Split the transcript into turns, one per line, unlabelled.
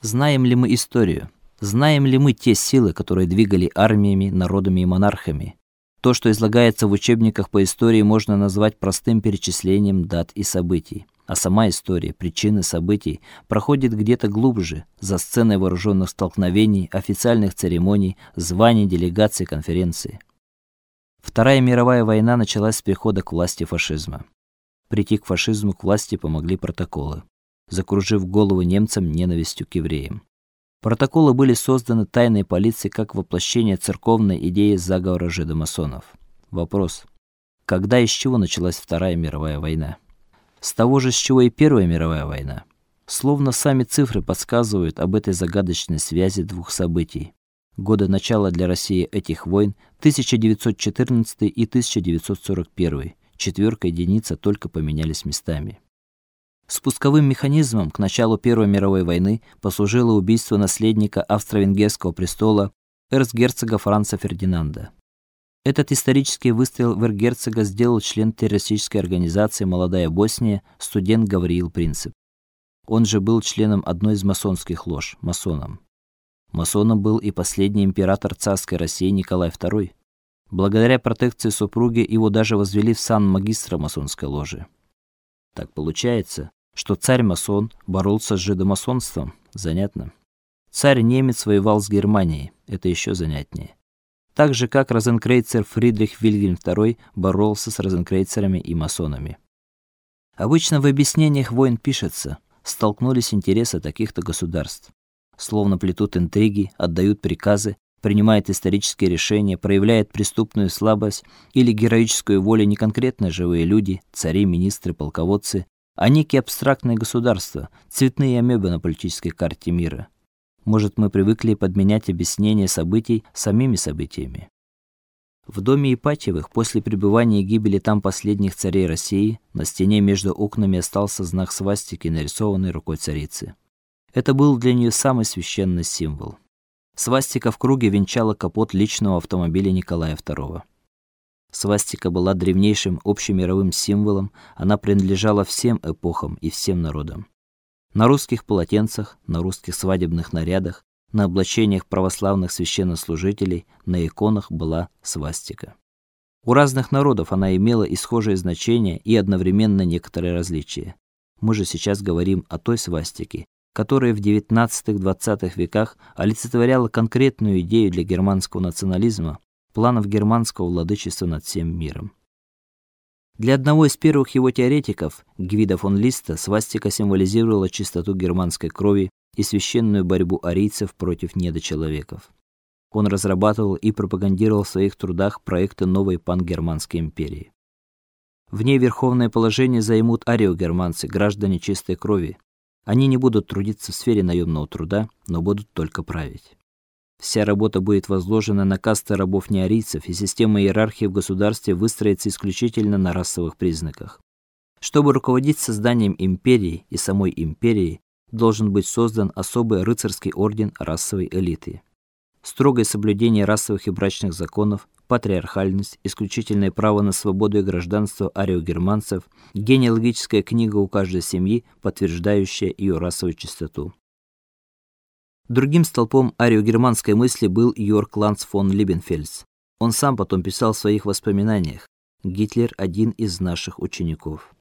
Знаем ли мы историю? Знаем ли мы те силы, которые двигали армиями, народами и монархами? То, что излагается в учебниках по истории, можно назвать простым перечислением дат и событий. А сама история, причины событий проходит где-то глубже, за сценой вооруженных столкновений, официальных церемоний, званий, делегаций, конференций. Вторая мировая война началась с прихода к власти фашизма. Прийти к фашизму к власти помогли протоколы, закружив голову немцам ненавистью к евреям. Протоколы были созданы тайной полицией как воплощение церковной идеи заговора жидомасонов. Вопрос: когда и с чего началась Вторая мировая война? С того же, с чего и Первая мировая война. Словно сами цифры подсказывают об этой загадочной связи двух событий. Годы начала для России этих войн 1914 и 1941. Четверка и единица только поменялись местами. Спусковым механизмом к началу Первой мировой войны послужило убийство наследника австро-венгерского престола эрцгерцога Франца Фердинанда. Этот исторический выстрел в эрцгерцога сделал член террористической организации Молодая Босния, студент Гавриил Принцип. Он же был членом одной из масонских лож, масоном. Масоном был и последний император царской России Николай II. Благодаря протекции супруги его даже возвели в сан магистра масонской ложи. Так получается, что царь-масон боролся с жидомасонством. Занятно. Царь-немец воевал с Германией. Это еще занятнее. Так же, как розенкрейцер Фридрих Вильгельм II боролся с розенкрейцерами и масонами. Обычно в объяснениях войн пишется: столкнулись интересы таких-то государств. Словно плетут интриги, отдают приказы, принимают исторические решения, проявляют преступную слабость или героическую волю не конкретно живые люди, цари, министры, полководцы, а некие абстрактные государства, цветные амебы на политической карте мира. Может, мы привыкли подменять объяснения событий самими событиями. В доме Ипатьевых после пребывания и гибели там последних царей России на стене между окнами остался знак свастики, нарисованный рукой царицы. Это был для нее самый священный символ. Свастика в круге венчала капот личного автомобиля Николая II. Свастика была древнейшим общемировым символом, она принадлежала всем эпохам и всем народам. На русских полотенцах, на русских свадебных нарядах, на облачениях православных священнослужителей, на иконах была свастика. У разных народов она имела и схожее значение, и одновременно некоторые различия. Мы же сейчас говорим о той свастике, которая в XIX-XX веках олицетворяла конкретную идею для германского национализма, планов германского владычества над всем миром. Для одного из первых его теоретиков, Гвида фон Листа, свастика символизировала чистоту германской крови и священную борьбу арийцев против недочеловеков. Он разрабатывал и пропагандировал в своих трудах проекты новой пангерманской империи. В ней верховное положение займут ариогерманцы, граждане чистой крови. Они не будут трудиться в сфере наемного труда, но будут только править. Вся работа будет возложена на касты рабов-неарийцев, и система иерархии в государстве выстроится исключительно на расовых признаках. Чтобы руководить созданием империи и самой империи, должен быть создан особый рыцарский орден расовой элиты. Строгое соблюдение расовых и брачных законов, патриархальность, исключительное право на свободу и гражданство ариогерманцев, генеалогическая книга у каждой семьи, подтверждающая ее расовую чистоту. Другим столпом ариогерманской мысли был Йорк Ланц фон Либенфельс. Он сам потом писал в своих воспоминаниях: "Гитлер один из наших учеников".